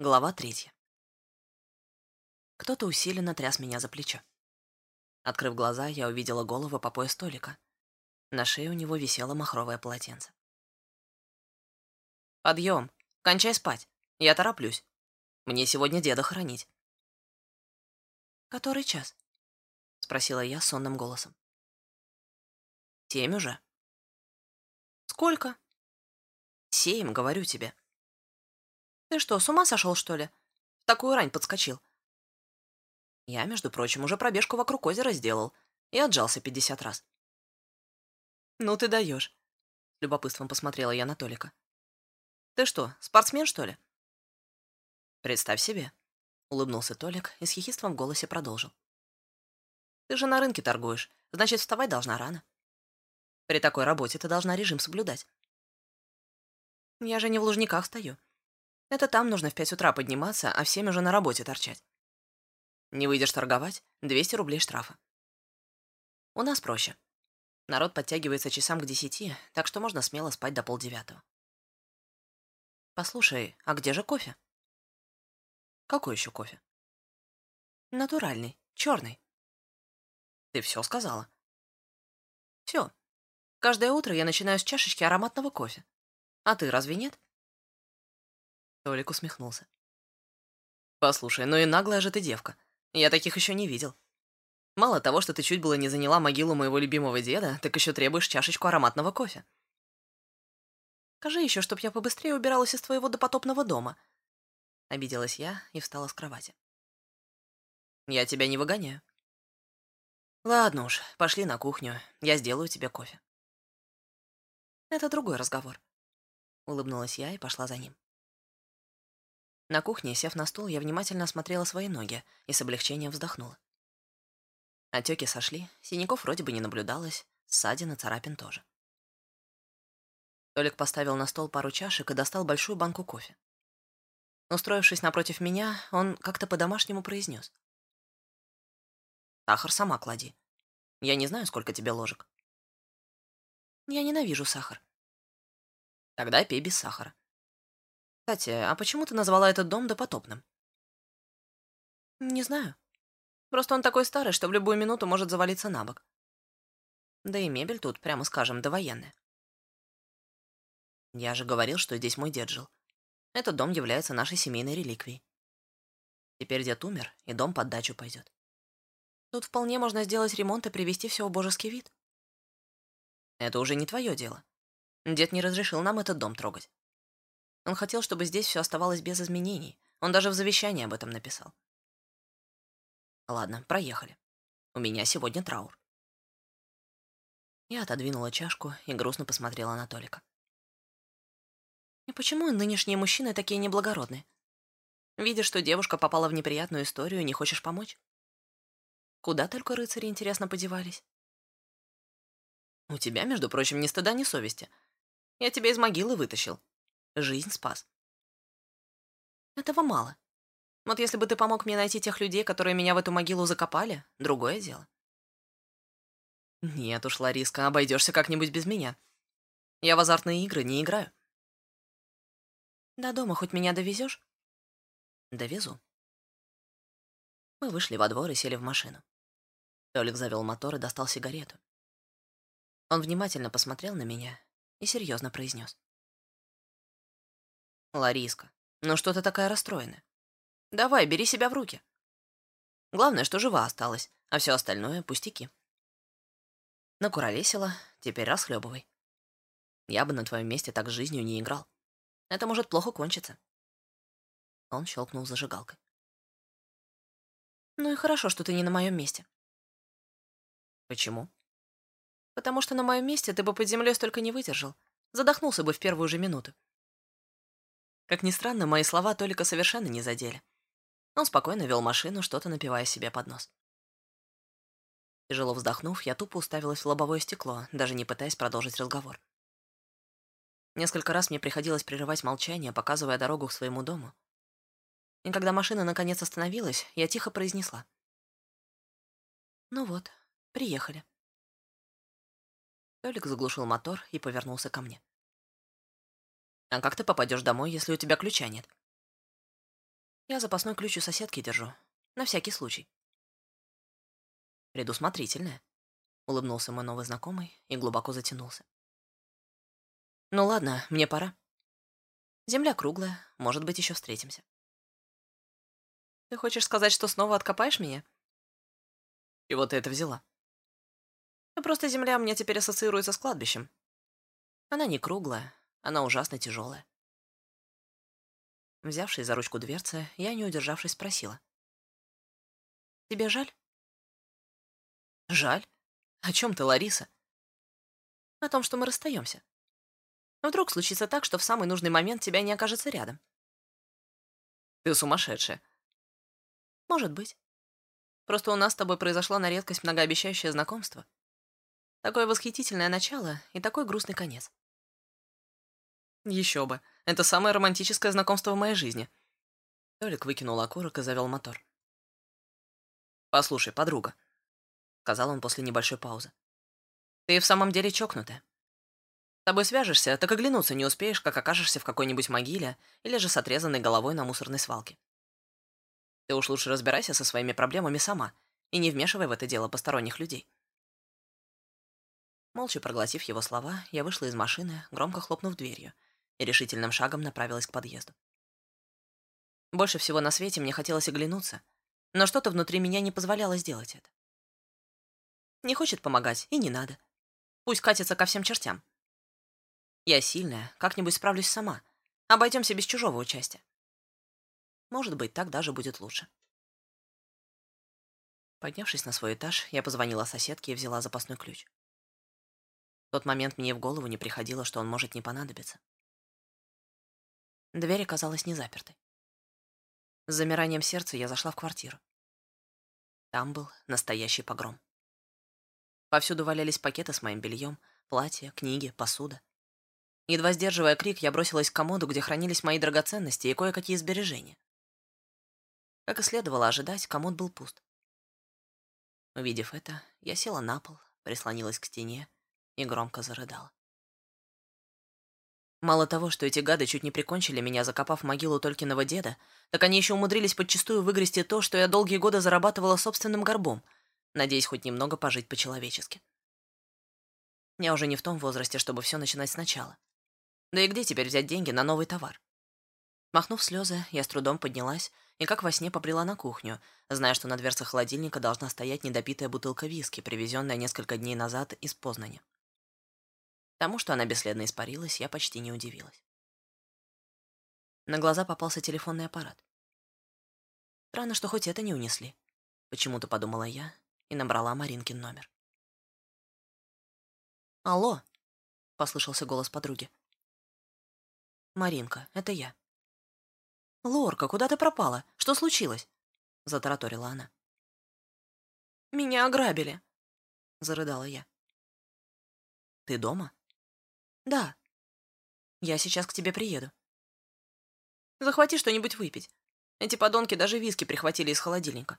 Глава третья. Кто-то усиленно тряс меня за плечо. Открыв глаза, я увидела голову по пояс столика. На шее у него висело махровое полотенце. «Подъем! Кончай спать! Я тороплюсь. Мне сегодня деда хоронить». «Который час?» — спросила я сонным голосом. «Семь уже». «Сколько?» «Семь, говорю тебе». Ты что, с ума сошел, что ли? В такую рань подскочил. Я, между прочим, уже пробежку вокруг озера сделал и отжался пятьдесят раз. Ну ты даешь. Любопытством посмотрела я на Толика. Ты что, спортсмен, что ли? Представь себе. Улыбнулся Толик и с хихистством в голосе продолжил. Ты же на рынке торгуешь, значит, вставать должна рано. При такой работе ты должна режим соблюдать. Я же не в Лужниках стою. Это там нужно в пять утра подниматься, а в семь уже на работе торчать. Не выйдешь торговать — 200 рублей штрафа. У нас проще. Народ подтягивается часам к десяти, так что можно смело спать до полдевятого. Послушай, а где же кофе? Какой еще кофе? Натуральный, черный. Ты все сказала. Все. Каждое утро я начинаю с чашечки ароматного кофе. А ты разве нет? Толик усмехнулся. «Послушай, ну и наглая же ты девка. Я таких еще не видел. Мало того, что ты чуть было не заняла могилу моего любимого деда, так еще требуешь чашечку ароматного кофе. Скажи еще, чтоб я побыстрее убиралась из твоего допотопного дома». Обиделась я и встала с кровати. «Я тебя не выгоняю». «Ладно уж, пошли на кухню, я сделаю тебе кофе». «Это другой разговор», — улыбнулась я и пошла за ним. На кухне, сев на стул, я внимательно осмотрела свои ноги и с облегчением вздохнула. Отеки сошли, синяков вроде бы не наблюдалось, ссадин царапин тоже. Толик поставил на стол пару чашек и достал большую банку кофе. Устроившись напротив меня, он как-то по-домашнему произнес. «Сахар сама клади. Я не знаю, сколько тебе ложек». «Я ненавижу сахар». «Тогда пей без сахара. Кстати, а почему ты назвала этот дом допотопным? Не знаю. Просто он такой старый, что в любую минуту может завалиться на бок. Да и мебель тут, прямо скажем, довоенная. Я же говорил, что здесь мой дед жил. Этот дом является нашей семейной реликвией. Теперь дед умер, и дом под дачу пойдет. Тут вполне можно сделать ремонт и привести все в божеский вид. Это уже не твое дело. Дед не разрешил нам этот дом трогать. Он хотел, чтобы здесь все оставалось без изменений. Он даже в завещании об этом написал. Ладно, проехали. У меня сегодня траур. Я отодвинула чашку и грустно посмотрела на Толика. И почему нынешние мужчины такие неблагородные? Видишь, что девушка попала в неприятную историю, не хочешь помочь? Куда только рыцари, интересно, подевались? У тебя, между прочим, ни стыда, ни совести. Я тебя из могилы вытащил, Жизнь спас. Этого мало. Вот если бы ты помог мне найти тех людей, которые меня в эту могилу закопали, другое дело. Нет уж, Лариска, обойдешься как-нибудь без меня. Я в азартные игры не играю. До дома хоть меня довезешь? Довезу. Мы вышли во двор и сели в машину. Толик завел мотор и достал сигарету. Он внимательно посмотрел на меня и серьезно произнес. Лариска, ну что ты такая расстроенная? Давай, бери себя в руки. Главное, что жива осталась, а все остальное — пустяки. Накуролесила, теперь расхлебывай. Я бы на твоем месте так жизнью не играл. Это может плохо кончиться. Он щелкнул зажигалкой. Ну и хорошо, что ты не на моем месте. Почему? Потому что на моем месте ты бы под землей столько не выдержал. Задохнулся бы в первую же минуту. Как ни странно, мои слова Толика совершенно не задели. Он спокойно вел машину, что-то напивая себе под нос. Тяжело вздохнув, я тупо уставилась в лобовое стекло, даже не пытаясь продолжить разговор. Несколько раз мне приходилось прерывать молчание, показывая дорогу к своему дому. И когда машина наконец остановилась, я тихо произнесла. «Ну вот, приехали». Толик заглушил мотор и повернулся ко мне. А как ты попадешь домой, если у тебя ключа нет? Я запасной ключ у соседки держу. На всякий случай. Предусмотрительная. Улыбнулся мой новый знакомый и глубоко затянулся. Ну ладно, мне пора. Земля круглая, может быть, еще встретимся. Ты хочешь сказать, что снова откопаешь меня? И вот ты это взяла. Просто земля мне теперь ассоциируется с кладбищем. Она не круглая, она ужасно тяжелая. Взявшись за ручку дверцы, я, не удержавшись, спросила. «Тебе жаль?» «Жаль? О чем ты, Лариса?» «О том, что мы расстаемся. Вдруг случится так, что в самый нужный момент тебя не окажется рядом». «Ты сумасшедшая». «Может быть. Просто у нас с тобой произошло на редкость многообещающее знакомство. Такое восхитительное начало и такой грустный конец. Еще бы. Это самое романтическое знакомство в моей жизни. Толик выкинул окурок и завел мотор. «Послушай, подруга», — сказал он после небольшой паузы. «Ты в самом деле чокнутая. С тобой свяжешься, так оглянуться не успеешь, как окажешься в какой-нибудь могиле или же с отрезанной головой на мусорной свалке. Ты уж лучше разбирайся со своими проблемами сама и не вмешивай в это дело посторонних людей». Молча проглотив его слова, я вышла из машины, громко хлопнув дверью, и решительным шагом направилась к подъезду. Больше всего на свете мне хотелось оглянуться, но что-то внутри меня не позволяло сделать это. Не хочет помогать, и не надо. Пусть катится ко всем чертям. Я сильная, как-нибудь справлюсь сама. Обойдемся без чужого участия. Может быть, так даже будет лучше. Поднявшись на свой этаж, я позвонила соседке и взяла запасной ключ. В тот момент мне в голову не приходило, что он может не понадобиться. Дверь оказалась не запертой. С замиранием сердца я зашла в квартиру. Там был настоящий погром. Повсюду валялись пакеты с моим бельем, платья, книги, посуда. Едва сдерживая крик, я бросилась к комоду, где хранились мои драгоценности и кое-какие сбережения. Как и следовало ожидать, комод был пуст. Увидев это, я села на пол, прислонилась к стене и громко зарыдала. Мало того, что эти гады чуть не прикончили меня, закопав могилу Толькиного деда, так они еще умудрились подчистую выгрести то, что я долгие годы зарабатывала собственным горбом, надеясь хоть немного пожить по-человечески. Я уже не в том возрасте, чтобы все начинать сначала. Да и где теперь взять деньги на новый товар? Махнув слезы, я с трудом поднялась и как во сне побрела на кухню, зная, что на дверце холодильника должна стоять недопитая бутылка виски, привезенная несколько дней назад из Познани. Тому, что она бесследно испарилась, я почти не удивилась. На глаза попался телефонный аппарат. Странно, что хоть это не унесли. Почему-то подумала я и набрала Маринкин номер. «Алло!» — послышался голос подруги. «Маринка, это я». «Лорка, куда ты пропала? Что случилось?» — затараторила она. «Меня ограбили», — зарыдала я. «Ты дома?» «Да. Я сейчас к тебе приеду». «Захвати что-нибудь выпить. Эти подонки даже виски прихватили из холодильника».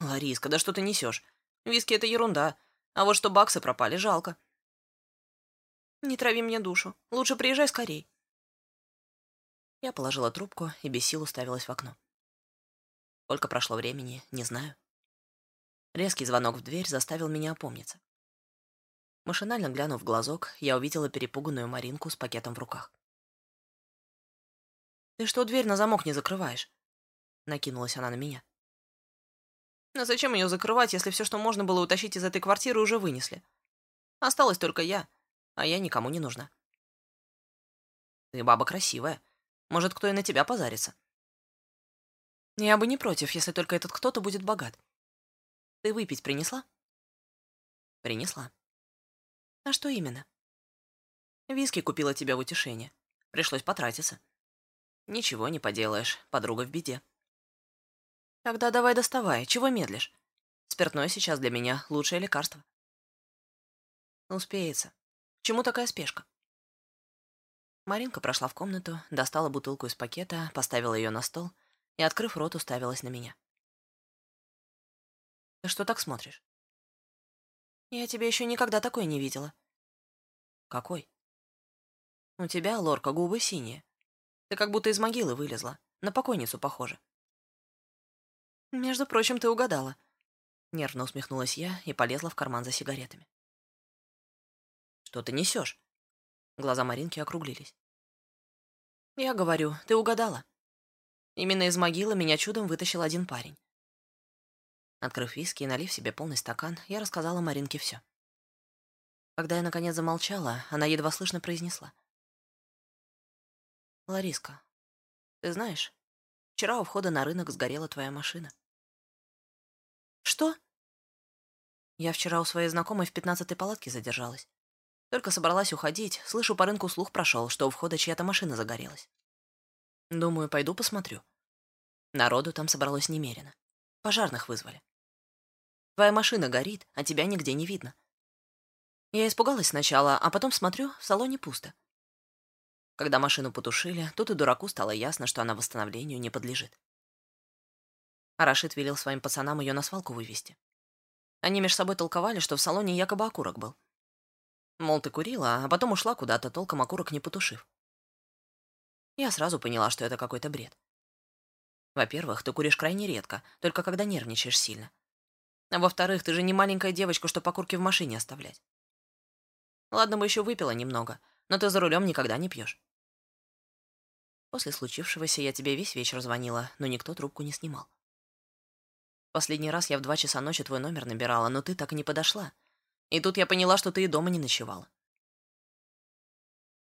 «Лариска, да что ты несешь? Виски — это ерунда. А вот что баксы пропали, жалко». «Не трави мне душу. Лучше приезжай скорей». Я положила трубку и без сил уставилась в окно. Сколько прошло времени, не знаю. Резкий звонок в дверь заставил меня опомниться. Машинально глянув в глазок, я увидела перепуганную Маринку с пакетом в руках. «Ты что дверь на замок не закрываешь?» Накинулась она на меня. «А зачем ее закрывать, если все, что можно было утащить из этой квартиры, уже вынесли? Осталась только я, а я никому не нужна». «Ты баба красивая. Может, кто и на тебя позарится?» «Я бы не против, если только этот кто-то будет богат. Ты выпить принесла?» «Принесла», а что именно? Виски купила тебя в утешение. Пришлось потратиться. Ничего не поделаешь, подруга в беде. Тогда давай доставай, чего медлишь? Спиртное сейчас для меня лучшее лекарство. Успеется. К чему такая спешка? Маринка прошла в комнату, достала бутылку из пакета, поставила ее на стол и, открыв рот, уставилась на меня. «Ты что так смотришь?» Я тебя еще никогда такой не видела. Какой? У тебя, Лорка, губы синие. Ты как будто из могилы вылезла. На покойницу похоже. Между прочим, ты угадала. Нервно усмехнулась я и полезла в карман за сигаретами. Что ты несешь? Глаза Маринки округлились. Я говорю, ты угадала. Именно из могилы меня чудом вытащил один парень. Открыв виски и налив себе полный стакан, я рассказала Маринке все. Когда я, наконец, замолчала, она едва слышно произнесла. «Лариска, ты знаешь, вчера у входа на рынок сгорела твоя машина». «Что?» Я вчера у своей знакомой в пятнадцатой палатке задержалась. Только собралась уходить, слышу, по рынку слух прошел, что у входа чья-то машина загорелась. Думаю, пойду посмотрю. Народу там собралось немерено. Пожарных вызвали. Твоя машина горит, а тебя нигде не видно. Я испугалась сначала, а потом смотрю, в салоне пусто. Когда машину потушили, тут и дураку стало ясно, что она восстановлению не подлежит. А Рашид велел своим пацанам ее на свалку вывести. Они между собой толковали, что в салоне якобы окурок был. Мол, ты курила, а потом ушла куда-то, толком окурок не потушив. Я сразу поняла, что это какой-то бред. Во-первых, ты куришь крайне редко, только когда нервничаешь сильно. А во-вторых, ты же не маленькая девочка, что покурки в машине оставлять. Ладно бы еще выпила немного, но ты за рулем никогда не пьешь. После случившегося я тебе весь вечер звонила, но никто трубку не снимал. Последний раз я в два часа ночи твой номер набирала, но ты так и не подошла. И тут я поняла, что ты и дома не ночевала.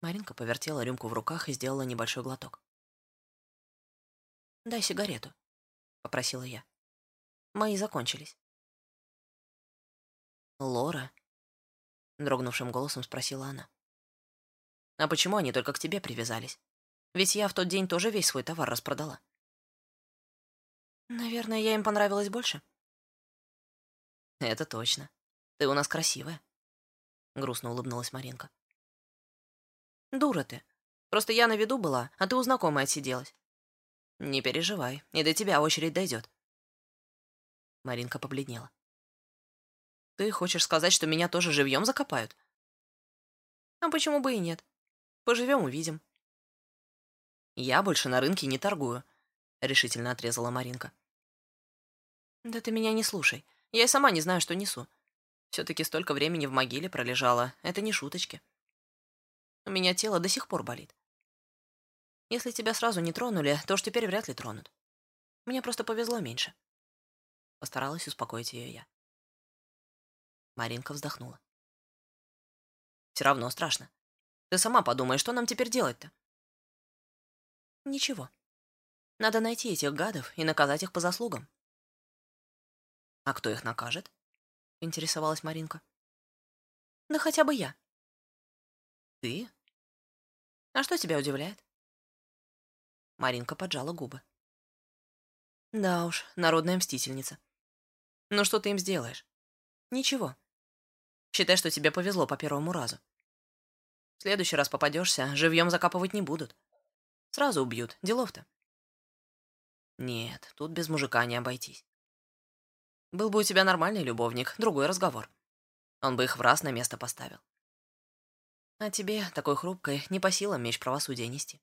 Маринка повертела рюмку в руках и сделала небольшой глоток. «Дай сигарету», — попросила я. «Мои закончились». «Лора?» — дрогнувшим голосом спросила она. «А почему они только к тебе привязались? Ведь я в тот день тоже весь свой товар распродала». «Наверное, я им понравилась больше». «Это точно. Ты у нас красивая», — грустно улыбнулась Маринка. «Дура ты. Просто я на виду была, а ты у знакомой отсиделась. Не переживай, и до тебя очередь дойдет». Маринка побледнела. Ты хочешь сказать, что меня тоже живьем закопают? А почему бы и нет? Поживем, увидим. Я больше на рынке не торгую, решительно отрезала Маринка. Да ты меня не слушай. Я и сама не знаю, что несу. Все-таки столько времени в могиле пролежала. Это не шуточки. У меня тело до сих пор болит. Если тебя сразу не тронули, то уж теперь вряд ли тронут. Мне просто повезло меньше. Постаралась успокоить ее я. Маринка вздохнула. Все равно страшно. Ты сама подумай, что нам теперь делать-то? Ничего. Надо найти этих гадов и наказать их по заслугам. А кто их накажет? Интересовалась Маринка. Да хотя бы я. Ты? А что тебя удивляет? Маринка поджала губы. Да уж, народная мстительница. Ну что ты им сделаешь? Ничего. Считай, что тебе повезло по первому разу. В следующий раз попадешься, живьем закапывать не будут. Сразу убьют. Делов-то. Нет, тут без мужика не обойтись. Был бы у тебя нормальный любовник, другой разговор. Он бы их в раз на место поставил. А тебе, такой хрупкой, не по силам меч правосудия нести.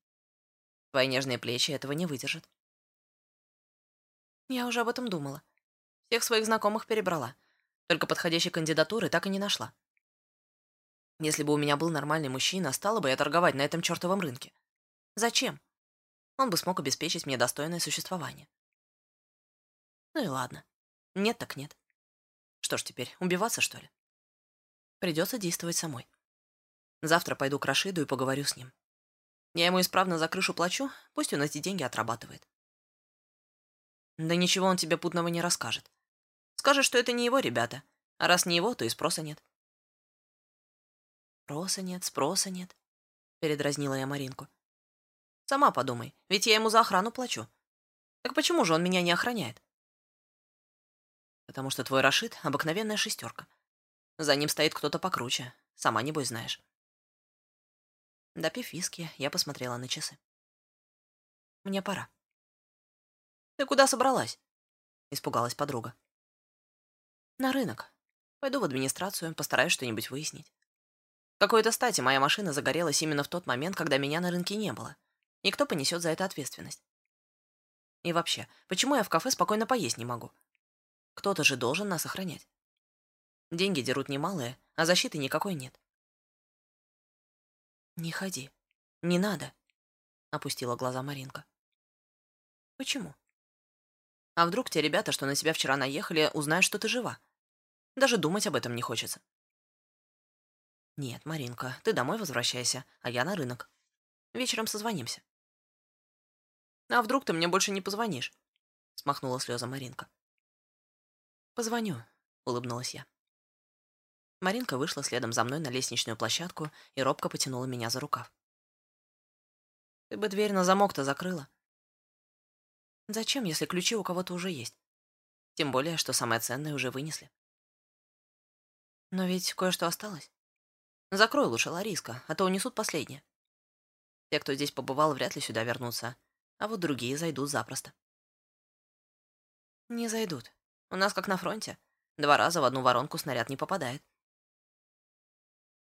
Твои нежные плечи этого не выдержат. Я уже об этом думала. Всех своих знакомых перебрала. Только подходящей кандидатуры так и не нашла. Если бы у меня был нормальный мужчина, стала бы я торговать на этом чертовом рынке. Зачем? Он бы смог обеспечить мне достойное существование. Ну и ладно. Нет так нет. Что ж теперь, убиваться, что ли? Придется действовать самой. Завтра пойду к Рашиду и поговорю с ним. Я ему исправно за крышу плачу, пусть он эти деньги отрабатывает. Да ничего он тебе путного не расскажет. Скажет, что это не его ребята. А раз не его, то и спроса нет. Спроса нет, спроса нет. Передразнила я Маринку. Сама подумай, ведь я ему за охрану плачу. Так почему же он меня не охраняет? Потому что твой Рашид — обыкновенная шестерка. За ним стоит кто-то покруче. Сама, небось, знаешь. Допив виски, я посмотрела на часы. Мне пора. Ты куда собралась? Испугалась подруга. На рынок. Пойду в администрацию, постараюсь что-нибудь выяснить. Какой-то стати моя машина загорелась именно в тот момент, когда меня на рынке не было. И кто понесет за это ответственность? И вообще, почему я в кафе спокойно поесть не могу? Кто-то же должен нас охранять. Деньги дерут немалые, а защиты никакой нет. «Не ходи. Не надо», — опустила глаза Маринка. «Почему?» «А вдруг те ребята, что на тебя вчера наехали, узнают, что ты жива? Даже думать об этом не хочется». «Нет, Маринка, ты домой возвращайся, а я на рынок. Вечером созвонимся». «А вдруг ты мне больше не позвонишь?» — смахнула слезы Маринка. «Позвоню», — улыбнулась я. Маринка вышла следом за мной на лестничную площадку и робко потянула меня за рукав. «Ты бы дверь на замок-то закрыла». «Зачем, если ключи у кого-то уже есть? Тем более, что самое ценное уже вынесли». «Но ведь кое-что осталось. Закрой лучше, Лариска, а то унесут последнее. Те, кто здесь побывал, вряд ли сюда вернутся, а вот другие зайдут запросто». «Не зайдут. У нас как на фронте. Два раза в одну воронку снаряд не попадает».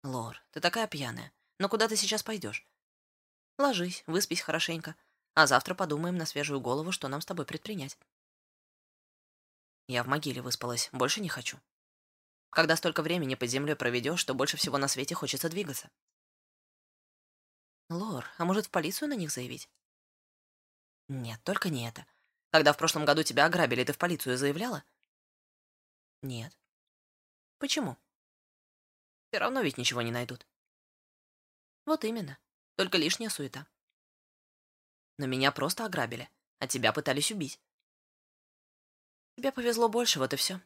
«Лор, ты такая пьяная. Но куда ты сейчас пойдешь? Ложись, выспись хорошенько, а завтра подумаем на свежую голову, что нам с тобой предпринять». Я в могиле выспалась, больше не хочу. Когда столько времени под землей проведешь, что больше всего на свете хочется двигаться. Лор, а может в полицию на них заявить? Нет, только не это. Когда в прошлом году тебя ограбили, ты в полицию заявляла? Нет. Почему? Все равно ведь ничего не найдут. Вот именно. Только лишняя суета. Но меня просто ограбили, а тебя пытались убить. Тебе повезло больше, вот и все.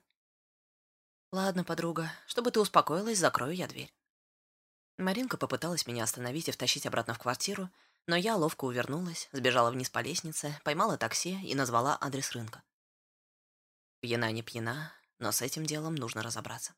Ладно, подруга, чтобы ты успокоилась, закрою я дверь. Маринка попыталась меня остановить и втащить обратно в квартиру, но я ловко увернулась, сбежала вниз по лестнице, поймала такси и назвала адрес рынка. Пьяна не пьяна, но с этим делом нужно разобраться.